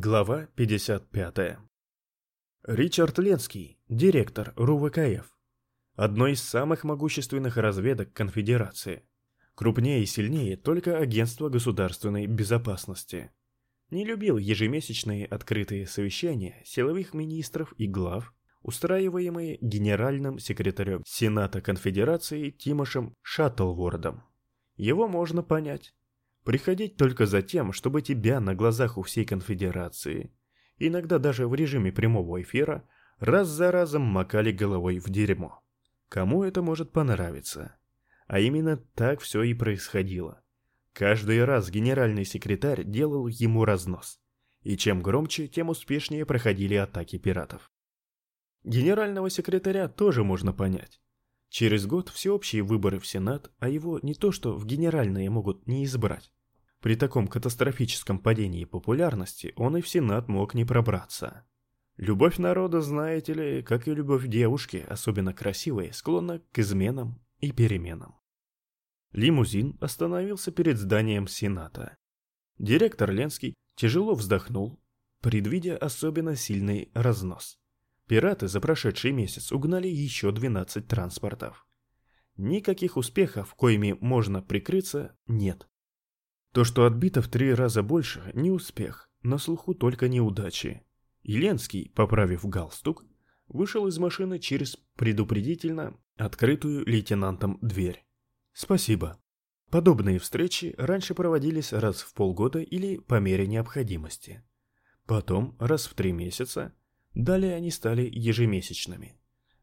Глава 55. Ричард Ленский, директор РУВКФ. Одно из самых могущественных разведок Конфедерации. Крупнее и сильнее только Агентство государственной безопасности. Не любил ежемесячные открытые совещания силовых министров и глав, устраиваемые генеральным секретарем Сената Конфедерации Тимошем Шаттлвордом. Его можно понять. Приходить только за тем, чтобы тебя на глазах у всей конфедерации, иногда даже в режиме прямого эфира, раз за разом макали головой в дерьмо. Кому это может понравиться? А именно так все и происходило. Каждый раз генеральный секретарь делал ему разнос. И чем громче, тем успешнее проходили атаки пиратов. Генерального секретаря тоже можно понять. Через год всеобщие выборы в Сенат, а его не то что в генеральные могут не избрать. При таком катастрофическом падении популярности он и в Сенат мог не пробраться. Любовь народа, знаете ли, как и любовь девушки, особенно красивой, склонна к изменам и переменам. Лимузин остановился перед зданием Сената. Директор Ленский тяжело вздохнул, предвидя особенно сильный разнос. Пираты за прошедший месяц угнали еще 12 транспортов. Никаких успехов, коими можно прикрыться, нет. То, что отбито в три раза больше, не успех, на слуху только неудачи. Еленский, поправив галстук, вышел из машины через предупредительно открытую лейтенантом дверь. Спасибо. Подобные встречи раньше проводились раз в полгода или по мере необходимости. Потом раз в три месяца, далее они стали ежемесячными.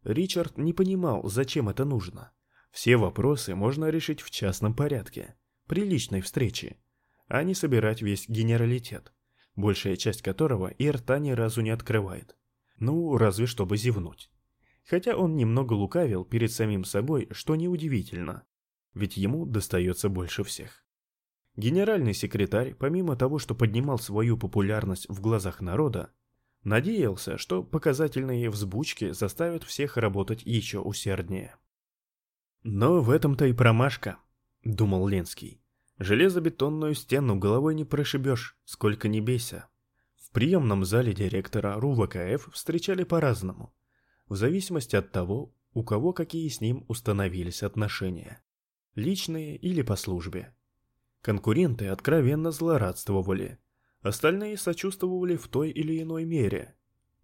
Ричард не понимал, зачем это нужно. Все вопросы можно решить в частном порядке при личной встрече, а не собирать весь генералитет, большая часть которого и рта ни разу не открывает. Ну, разве чтобы зевнуть. Хотя он немного лукавил перед самим собой, что неудивительно, ведь ему достается больше всех. Генеральный секретарь, помимо того, что поднимал свою популярность в глазах народа, надеялся, что показательные взбучки заставят всех работать еще усерднее. Но в этом-то и промашка. — думал Ленский. «Железобетонную стену головой не прошибешь, сколько не бейся». В приемном зале директора РУВКФ встречали по-разному, в зависимости от того, у кого какие с ним установились отношения. Личные или по службе. Конкуренты откровенно злорадствовали, остальные сочувствовали в той или иной мере,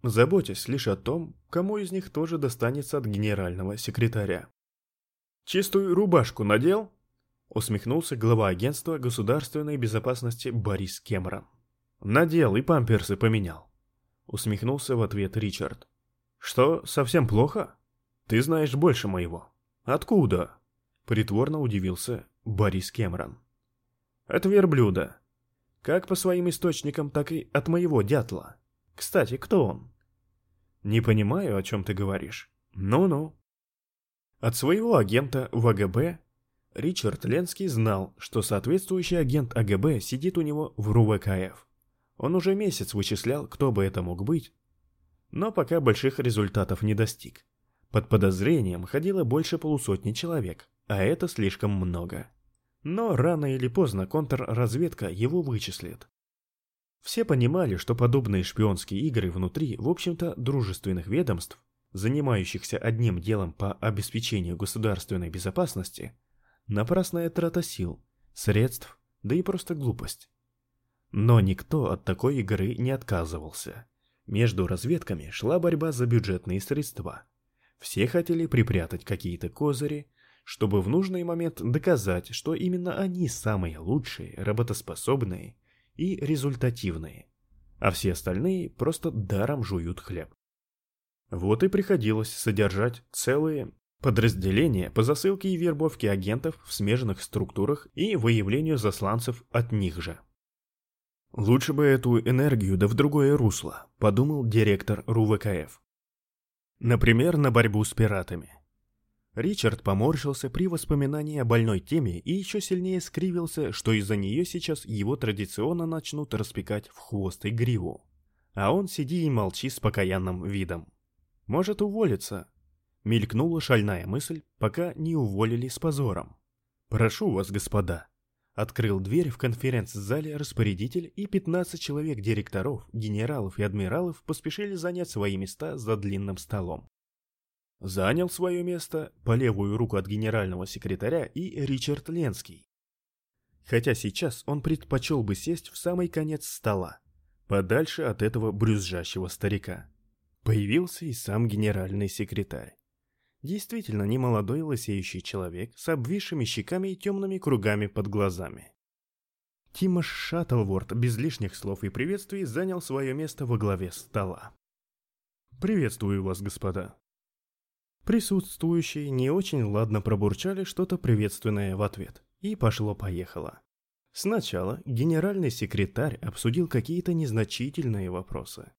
заботясь лишь о том, кому из них тоже достанется от генерального секретаря. «Чистую рубашку надел?» Усмехнулся глава агентства государственной безопасности Борис Кемрон. Надел и памперсы поменял. Усмехнулся в ответ Ричард. Что, совсем плохо? Ты знаешь больше моего. Откуда? Притворно удивился Борис Кемрон. От верблюда. Как по своим источникам, так и от моего дятла. Кстати, кто он? Не понимаю, о чем ты говоришь. Ну-ну. От своего агента в АГБ Ричард Ленский знал, что соответствующий агент АГБ сидит у него в РУВКФ. Он уже месяц вычислял, кто бы это мог быть, но пока больших результатов не достиг. Под подозрением ходило больше полусотни человек, а это слишком много. Но рано или поздно контрразведка его вычислит. Все понимали, что подобные шпионские игры внутри, в общем-то, дружественных ведомств, занимающихся одним делом по обеспечению государственной безопасности, Напрасная трата сил, средств, да и просто глупость. Но никто от такой игры не отказывался. Между разведками шла борьба за бюджетные средства. Все хотели припрятать какие-то козыри, чтобы в нужный момент доказать, что именно они самые лучшие, работоспособные и результативные, а все остальные просто даром жуют хлеб. Вот и приходилось содержать целые Подразделения по засылке и вербовке агентов в смежных структурах и выявлению засланцев от них же. «Лучше бы эту энергию да в другое русло», — подумал директор РУВКФ. Например, на борьбу с пиратами. Ричард поморщился при воспоминании о больной теме и еще сильнее скривился, что из-за нее сейчас его традиционно начнут распекать в хвост и гриву. А он сиди и молчи с покаянным видом. Может уволиться, Мелькнула шальная мысль, пока не уволили с позором. «Прошу вас, господа». Открыл дверь в конференц-зале распорядитель, и 15 человек директоров, генералов и адмиралов поспешили занять свои места за длинным столом. Занял свое место по левую руку от генерального секретаря и Ричард Ленский. Хотя сейчас он предпочел бы сесть в самый конец стола, подальше от этого брюзжащего старика. Появился и сам генеральный секретарь. Действительно немолодой лысеющий человек с обвисшими щеками и темными кругами под глазами. Тимош Шаттлворд без лишних слов и приветствий занял свое место во главе стола. «Приветствую вас, господа». Присутствующие не очень ладно пробурчали что-то приветственное в ответ, и пошло-поехало. Сначала генеральный секретарь обсудил какие-то незначительные вопросы.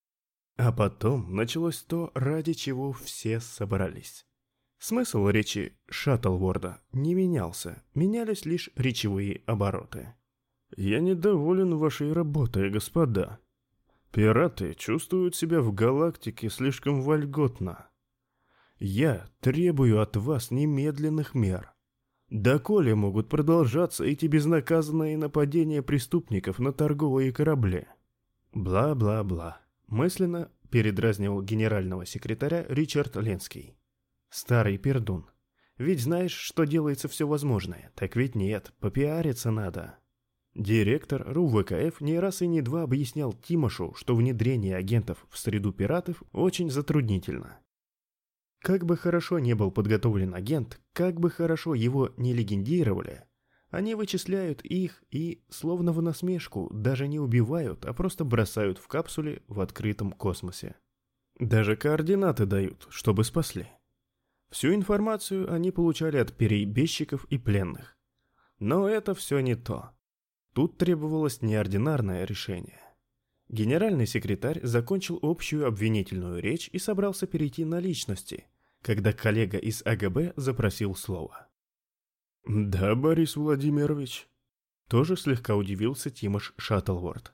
А потом началось то, ради чего все собрались. Смысл речи Шаттлворда не менялся, менялись лишь речевые обороты. «Я недоволен вашей работой, господа. Пираты чувствуют себя в галактике слишком вольготно. Я требую от вас немедленных мер. Доколе могут продолжаться эти безнаказанные нападения преступников на торговые корабли?» Бла-бла-бла. Мысленно передразнивал генерального секретаря Ричард Ленский. Старый пердун. Ведь знаешь, что делается все возможное. Так ведь нет, попиариться надо. Директор РУВКФ не раз и не два объяснял Тимошу, что внедрение агентов в среду пиратов очень затруднительно. Как бы хорошо не был подготовлен агент, как бы хорошо его не легендировали, они вычисляют их и, словно в насмешку, даже не убивают, а просто бросают в капсуле в открытом космосе. Даже координаты дают, чтобы спасли. Всю информацию они получали от перебежчиков и пленных. Но это все не то. Тут требовалось неординарное решение. Генеральный секретарь закончил общую обвинительную речь и собрался перейти на личности, когда коллега из АГБ запросил слово. «Да, Борис Владимирович», — тоже слегка удивился Тимош Шаттлворд.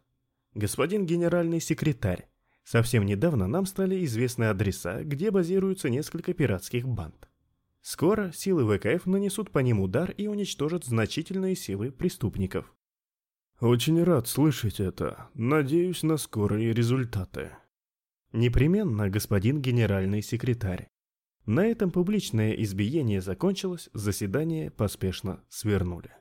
«Господин генеральный секретарь, Совсем недавно нам стали известны адреса, где базируются несколько пиратских банд. Скоро силы ВКФ нанесут по ним удар и уничтожат значительные силы преступников. Очень рад слышать это. Надеюсь на скорые результаты. Непременно, господин генеральный секретарь. На этом публичное избиение закончилось, заседание поспешно свернули.